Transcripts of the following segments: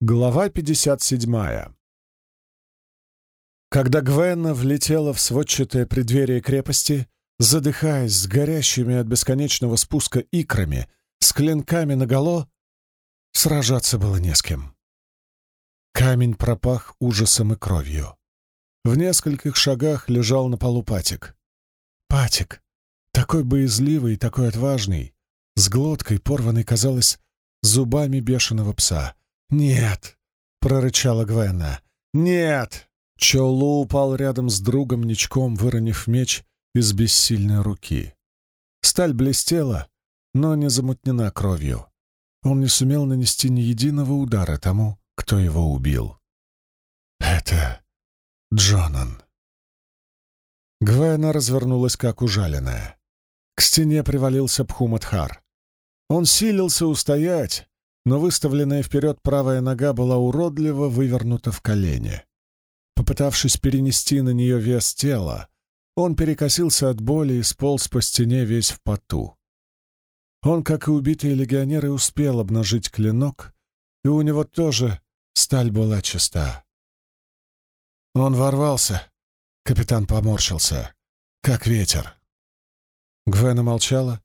Глава 57. Когда Гвенна влетела в сводчатое преддверие крепости, задыхаясь с горящими от бесконечного спуска икрами, с клинками наголо, сражаться было не с кем. Камень пропах ужасом и кровью. В нескольких шагах лежал на полу Патик. Патик, такой боязливый и такой отважный, с глоткой порванной, казалось, зубами бешеного пса — «Нет!» — прорычала Гвенна. «Нет!» Чолу упал рядом с другом ничком, выронив меч из бессильной руки. Сталь блестела, но не замутнена кровью. Он не сумел нанести ни единого удара тому, кто его убил. «Это Джонан». Гвена развернулась, как ужаленная. К стене привалился Пхуматхар. Он силился устоять, но выставленная вперед правая нога была уродливо вывернута в колени. Попытавшись перенести на нее вес тела, он перекосился от боли и сполз по стене весь в поту. Он, как и убитые легионеры, успел обнажить клинок, и у него тоже сталь была чиста. Он ворвался, капитан поморщился, как ветер. Гвена молчала,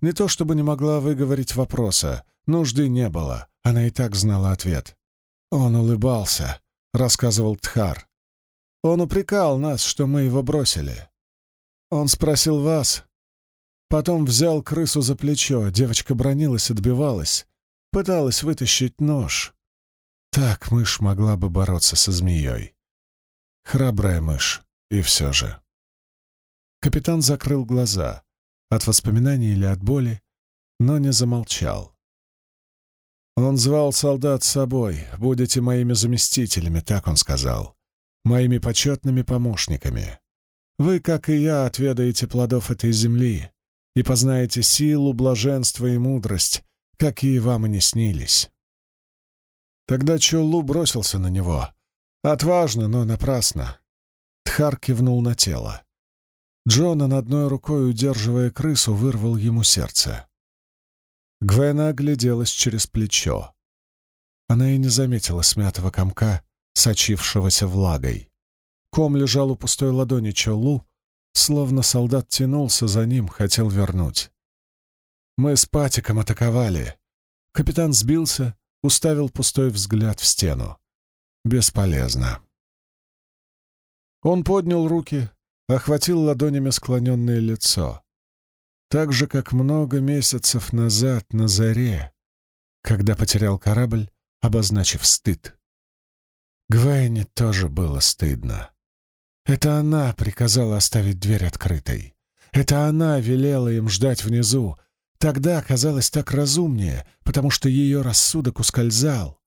не то чтобы не могла выговорить вопроса, Нужды не было, она и так знала ответ. «Он улыбался», — рассказывал Тхар. «Он упрекал нас, что мы его бросили. Он спросил вас. Потом взял крысу за плечо, девочка бронилась, отбивалась, пыталась вытащить нож. Так мышь могла бы бороться со змеей. Храбрая мышь, и все же». Капитан закрыл глаза, от воспоминаний или от боли, но не замолчал. Он звал солдат с собой. «Будете моими заместителями», — так он сказал. «Моими почетными помощниками. Вы, как и я, отведаете плодов этой земли и познаете силу, блаженство и мудрость, какие вам и не снились». Тогда Чолу бросился на него. Отважно, но напрасно. Тхар кивнул на тело. Джона, одной рукой удерживая крысу, вырвал ему сердце. Гвена огляделась через плечо. Она и не заметила смятого комка, сочившегося влагой. Ком лежал у пустой ладони Чолу, словно солдат тянулся за ним, хотел вернуть. Мы с Патиком атаковали. Капитан сбился, уставил пустой взгляд в стену. Бесполезно. Он поднял руки, охватил ладонями склоненное лицо так же, как много месяцев назад на заре, когда потерял корабль, обозначив стыд. Гвайне тоже было стыдно. Это она приказала оставить дверь открытой. Это она велела им ждать внизу. Тогда казалось так разумнее, потому что ее рассудок ускользал,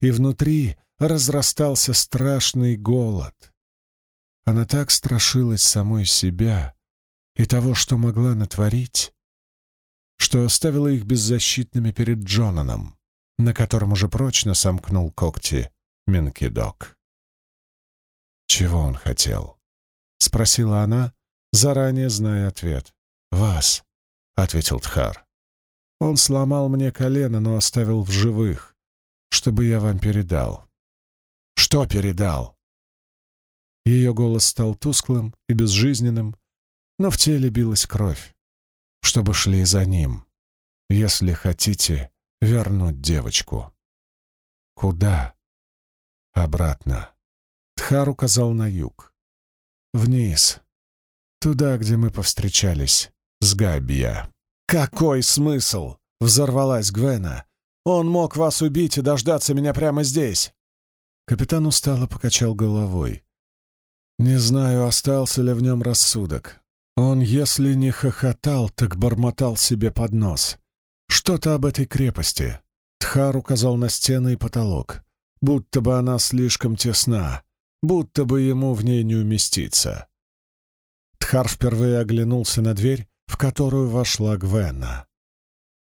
и внутри разрастался страшный голод. Она так страшилась самой себя, и того, что могла натворить, что оставила их беззащитными перед Джонаном, на котором уже прочно сомкнул когти Менкидок. «Чего он хотел?» — спросила она, заранее зная ответ. «Вас», — ответил Тхар. «Он сломал мне колено, но оставил в живых, чтобы я вам передал». «Что передал?» Ее голос стал тусклым и безжизненным, но в теле билась кровь, чтобы шли за ним, если хотите вернуть девочку. Куда? Обратно. Тхар указал на юг. Вниз. Туда, где мы повстречались с Габия. «Какой смысл?» — взорвалась Гвена. «Он мог вас убить и дождаться меня прямо здесь!» Капитан устало покачал головой. Не знаю, остался ли в нем рассудок. Он, если не хохотал, так бормотал себе под нос. Что-то об этой крепости. Тхар указал на стены и потолок. Будто бы она слишком тесна, будто бы ему в ней не уместиться. Тхар впервые оглянулся на дверь, в которую вошла Гвена.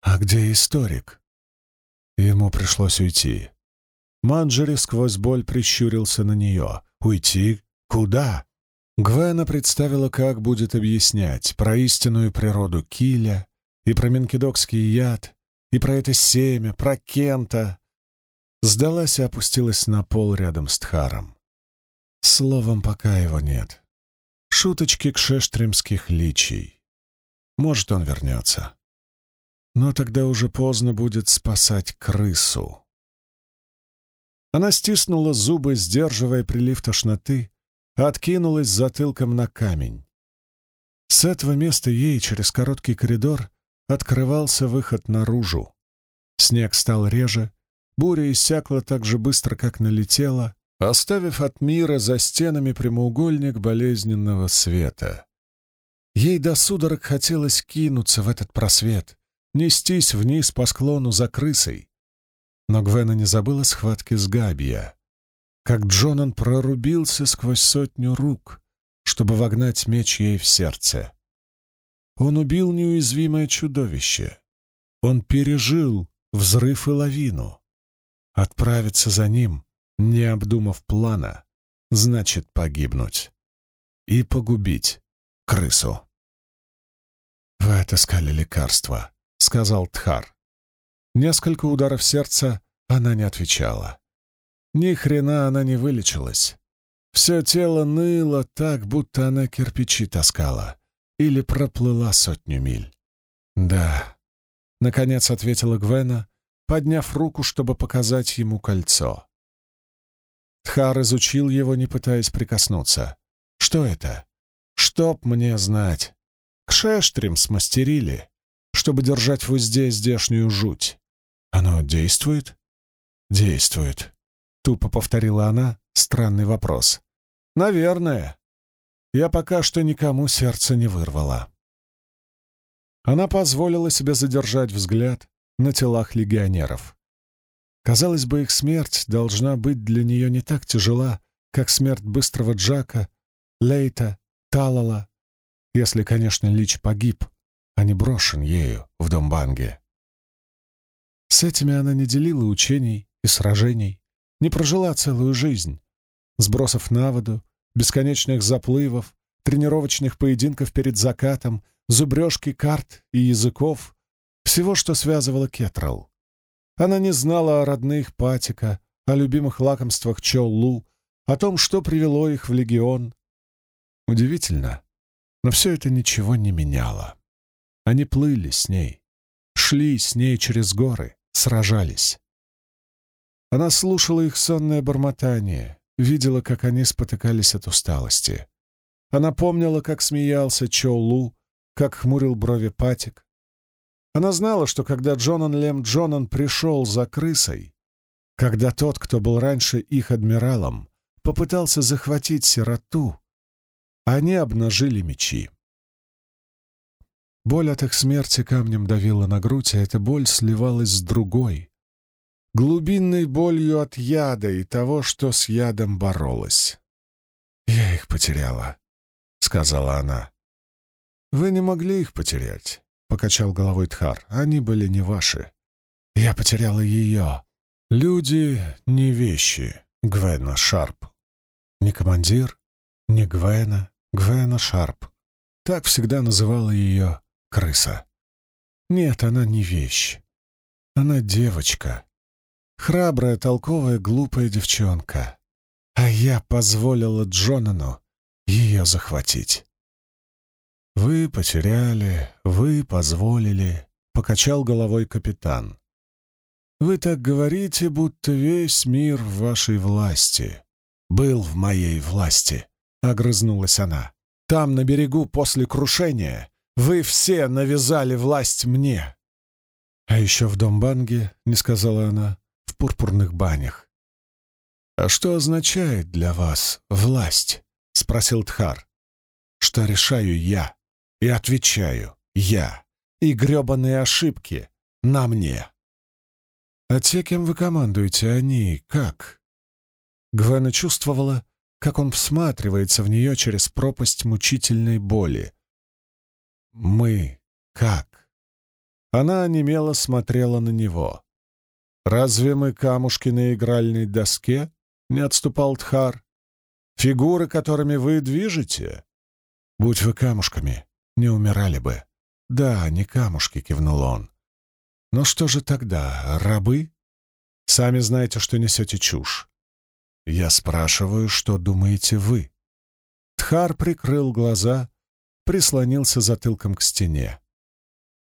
«А где историк?» Ему пришлось уйти. Манджери сквозь боль прищурился на нее. «Уйти? Куда?» Гвена представила, как будет объяснять про истинную природу Киля, и про менкидокский яд, и про это семя, про Кента. сдалась и опустилась на пол рядом с Тхаром. Словом, пока его нет. Шуточки к шештримских личий. Может, он вернется. Но тогда уже поздно будет спасать крысу. Она стиснула зубы, сдерживая прилив тошноты, откинулась затылком на камень. С этого места ей через короткий коридор открывался выход наружу. Снег стал реже, буря иссякла так же быстро, как налетела, оставив от мира за стенами прямоугольник болезненного света. Ей до судорог хотелось кинуться в этот просвет, нестись вниз по склону за крысой. Но Гвена не забыла схватки с Габия. Как Джонан прорубился сквозь сотню рук, чтобы вогнать меч ей в сердце. Он убил неуязвимое чудовище. Он пережил взрыв и лавину. Отправиться за ним, не обдумав плана, значит погибнуть. И погубить крысу. «Вы отыскали лекарство», — сказал Тхар. Несколько ударов сердца она не отвечала. Ни хрена она не вылечилась. Все тело ныло так, будто она кирпичи таскала или проплыла сотню миль. «Да», — наконец ответила Гвена, подняв руку, чтобы показать ему кольцо. Тхар изучил его, не пытаясь прикоснуться. «Что это?» «Чтоб мне знать. Кшештрим смастерили, чтобы держать в узде здешнюю жуть. Оно действует?» «Действует», — тупо повторила она странный вопрос. «Наверное. Я пока что никому сердце не вырвала». Она позволила себе задержать взгляд на телах легионеров. Казалось бы, их смерть должна быть для нее не так тяжела, как смерть быстрого Джака, Лейта, Талала, если, конечно, Лич погиб, а не брошен ею в дом Банги. С этими она не делила учений и сражений, не прожила целую жизнь, сбросов на воду, бесконечных заплывов, тренировочных поединков перед закатом, зубрежки карт и языков, всего, что связывало Кетрал. Она не знала о родных Патика, о любимых лакомствах Чоллу, о том, что привело их в легион. Удивительно, но все это ничего не меняло. Они плыли с ней, шли с ней через горы, сражались. Она слушала их сонное бормотание, видела, как они спотыкались от усталости. Она помнила, как смеялся Чоулу, как хмурил брови Патик, она знала, что когда Джонан Лем Джонан пришел за крысой, когда тот, кто был раньше их адмиралом, попытался захватить сироту, они обнажили мечи. Боль от их смерти камнем давила на грудь, а эта боль сливалась с другой, глубинной болью от яда и того, что с ядом боролась. «Я их потеряла», — сказала она. «Вы не могли их потерять. — покачал головой Тхар. «Они были не ваши. Я потеряла ее. Люди — не вещи, Гвена Шарп. Не командир, не Гвена, Гвена Шарп. Так всегда называла ее крыса. Нет, она не вещь. Она девочка. Храбрая, толковая, глупая девчонка. А я позволила Джонану ее захватить. «Вы потеряли, вы позволили», — покачал головой капитан. «Вы так говорите, будто весь мир в вашей власти. Был в моей власти», — огрызнулась она. «Там, на берегу, после крушения, вы все навязали власть мне». «А еще в Домбанге», — не сказала она, — «в пурпурных банях». «А что означает для вас власть?» — спросил Тхар. «Что решаю я?» И отвечаю «я». И гребаные ошибки на мне. А те, кем вы командуете, они как? Гвена чувствовала, как он всматривается в нее через пропасть мучительной боли. «Мы как?» Она онемело смотрела на него. «Разве мы камушки на игральной доске?» — не отступал Тхар. «Фигуры, которыми вы движете? Будь вы камушками, не умирали бы. Да, не камушки, кивнул он. Но что же тогда, рабы? Сами знаете, что несете чушь. Я спрашиваю, что думаете вы?» Тхар прикрыл глаза, прислонился затылком к стене.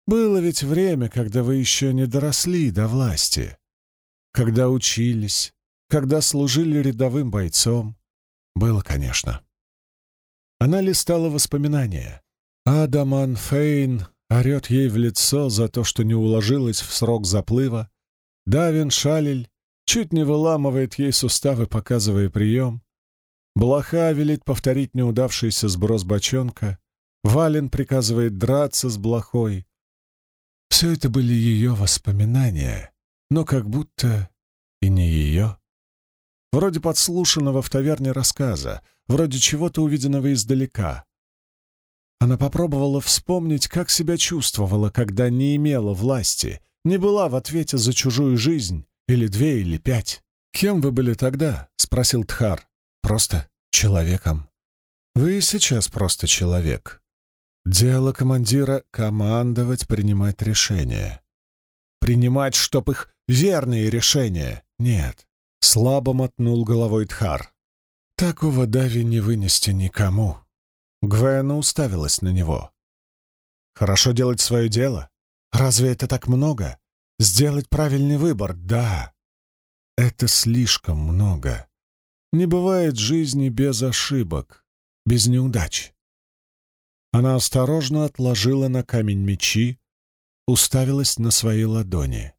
«Было ведь время, когда вы еще не доросли до власти, когда учились, когда служили рядовым бойцом. Было, конечно». Она листала воспоминания. Адаман Фейн орет ей в лицо за то, что не уложилась в срок заплыва. Давин Шалель чуть не выламывает ей суставы, показывая прием. Блоха велит повторить неудавшийся сброс бочонка. Вален приказывает драться с блохой. Все это были ее воспоминания, но как будто и не ее. Вроде подслушанного в таверне рассказа, вроде чего-то увиденного издалека. Она попробовала вспомнить, как себя чувствовала, когда не имела власти, не была в ответе за чужую жизнь, или две, или пять. «Кем вы были тогда?» — спросил Тхар. «Просто человеком». «Вы сейчас просто человек. Дело командира — командовать, принимать решения. Принимать, чтоб их верные решения. Нет». Слабо мотнул головой Тхар. «Такого дави не вынести никому». Гвена уставилась на него. «Хорошо делать свое дело? Разве это так много? Сделать правильный выбор? Да. Это слишком много. Не бывает жизни без ошибок, без неудач». Она осторожно отложила на камень мечи, уставилась на свои ладони.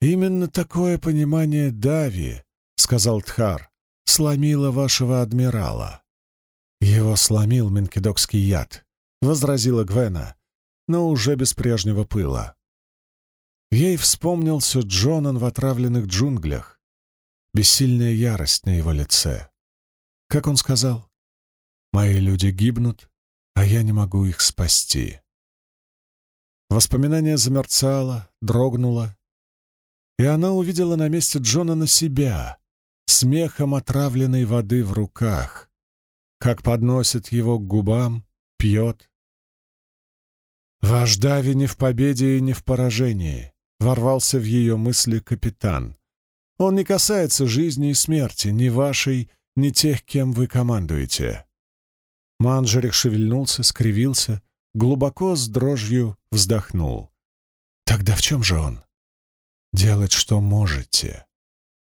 «Именно такое понимание Дави, — сказал Тхар, — сломило вашего адмирала. «Его сломил менкидокский яд», — возразила Гвена, но уже без прежнего пыла. Ей вспомнился Джонан в отравленных джунглях, бессильная ярость на его лице. Как он сказал? «Мои люди гибнут, а я не могу их спасти». Воспоминание замерцало, дрогнуло, и она увидела на месте Джонана себя, смехом отравленной воды в руках, как подносит его к губам, пьет. «Ваш Дави не в победе и не в поражении», — ворвался в ее мысли капитан. «Он не касается жизни и смерти, ни вашей, ни тех, кем вы командуете». Манжерик шевельнулся, скривился, глубоко с дрожью вздохнул. «Тогда в чем же он?» «Делать, что можете.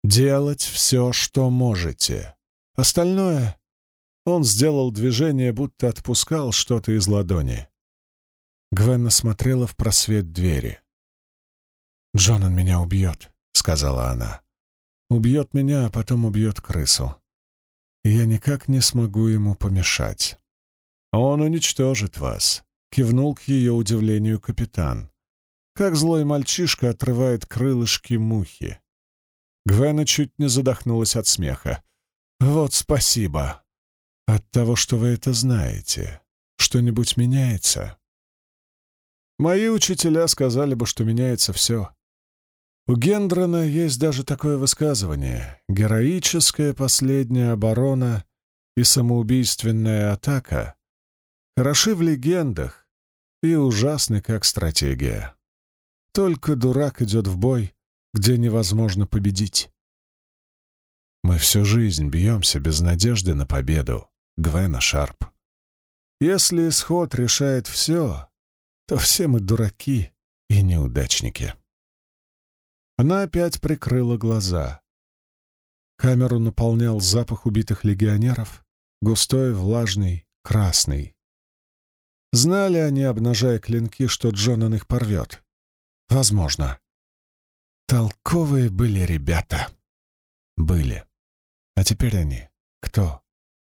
Делать все, что можете. Остальное он сделал движение, будто отпускал что-то из ладони. Гвенна смотрела в просвет двери. «Джонан меня убьет», — сказала она. «Убьет меня, а потом убьет крысу. Я никак не смогу ему помешать. Он уничтожит вас», — кивнул к ее удивлению капитан. Как злой мальчишка отрывает крылышки мухи. Гвена чуть не задохнулась от смеха. «Вот спасибо!» От того, что вы это знаете, что-нибудь меняется? Мои учителя сказали бы, что меняется все. У Гендрона есть даже такое высказывание «героическая последняя оборона и самоубийственная атака» хороши в легендах и ужасны как стратегия. Только дурак идет в бой, где невозможно победить. Мы всю жизнь бьемся без надежды на победу. Гвена Шарп. Если исход решает все, то все мы дураки и неудачники. Она опять прикрыла глаза. Камеру наполнял запах убитых легионеров, густой, влажный, красный. Знали они, обнажая клинки, что Джонан их порвет? Возможно. Толковые были ребята. Были. А теперь они кто?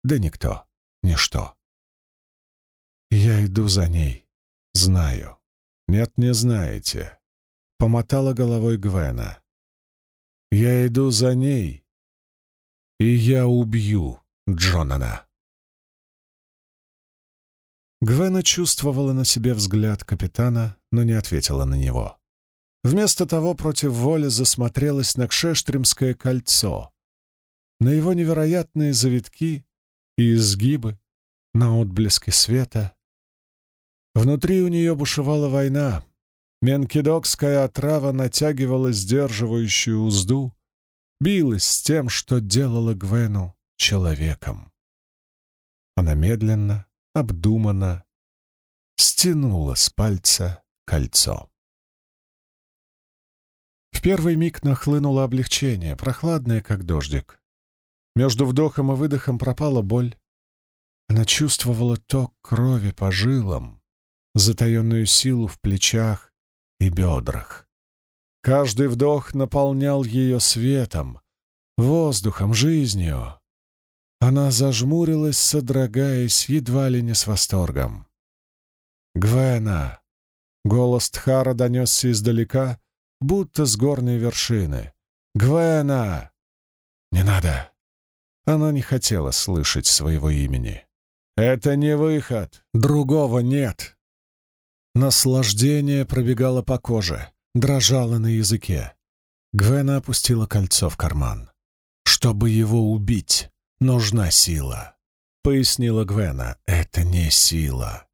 Да никто, ничто. Я иду за ней. Знаю. Нет, не знаете. Помотала головой Гвена. Я иду за ней, и я убью Джонана. Гвена чувствовала на себе взгляд капитана, но не ответила на него. Вместо того против воли засмотрелась на Кшештримское кольцо, на его невероятные завитки и изгибы на отблески света. Внутри у нее бушевала война, Менкидокская отрава натягивала сдерживающую узду, билась с тем, что делала Гвену человеком. Она медленно, обдуманно стянула с пальца кольцо. В первый миг нахлынуло облегчение, прохладное, как дождик. Между вдохом и выдохом пропала боль. Она чувствовала ток крови по жилам, затаенную силу в плечах и бедрах. Каждый вдох наполнял ее светом, воздухом, жизнью. Она зажмурилась, содрогаясь, едва ли не с восторгом. «Гвена!» Голос Тхара донесся издалека, будто с горной вершины. «Гвена!» «Не надо!» Она не хотела слышать своего имени. «Это не выход! Другого нет!» Наслаждение пробегало по коже, дрожало на языке. Гвена опустила кольцо в карман. «Чтобы его убить, нужна сила», — пояснила Гвена. «Это не сила.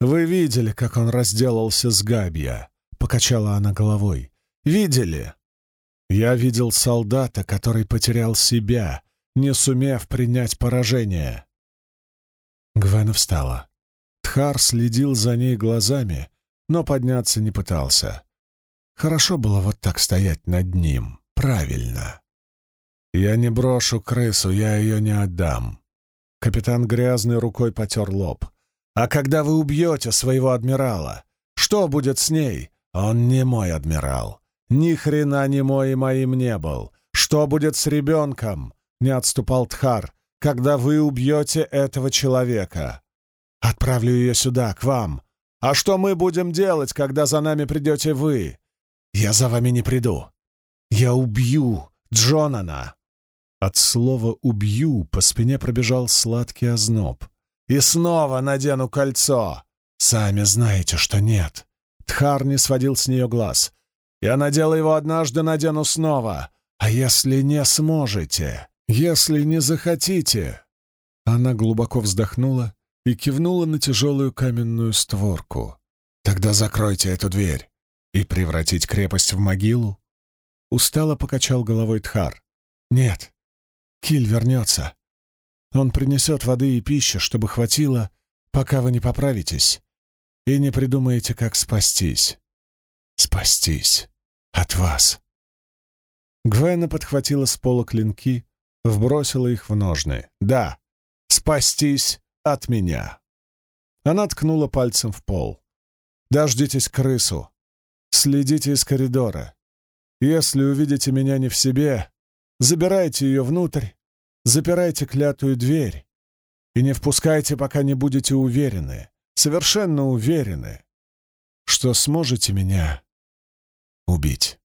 «Вы видели, как он разделался с Габья?» — покачала она головой. «Видели?» «Я видел солдата, который потерял себя, не сумев принять поражение». Гвена встала. Тхар следил за ней глазами, но подняться не пытался. Хорошо было вот так стоять над ним. Правильно. «Я не брошу крысу, я ее не отдам». Капитан грязной рукой потер лоб. А когда вы убьете своего адмирала, что будет с ней? Он не мой адмирал. Ни хрена не мой и моим не был. Что будет с ребенком? Не отступал Тхар. Когда вы убьете этого человека? Отправлю ее сюда, к вам. А что мы будем делать, когда за нами придете вы? Я за вами не приду. Я убью Джонана. От слова «убью» по спине пробежал сладкий озноб и снова надену кольцо. Сами знаете, что нет. Тхар не сводил с нее глаз. Я надела его однажды, надену снова. А если не сможете? Если не захотите?» Она глубоко вздохнула и кивнула на тяжелую каменную створку. «Тогда закройте эту дверь и превратить крепость в могилу?» Устало покачал головой Тхар. «Нет, Киль вернется. Он принесет воды и пищи, чтобы хватило, пока вы не поправитесь и не придумаете, как спастись. Спастись от вас. Гвена подхватила с пола клинки, вбросила их в ножны. Да, спастись от меня. Она ткнула пальцем в пол. Дождитесь крысу. Следите из коридора. Если увидите меня не в себе, забирайте ее внутрь Запирайте клятую дверь и не впускайте, пока не будете уверены, совершенно уверены, что сможете меня убить.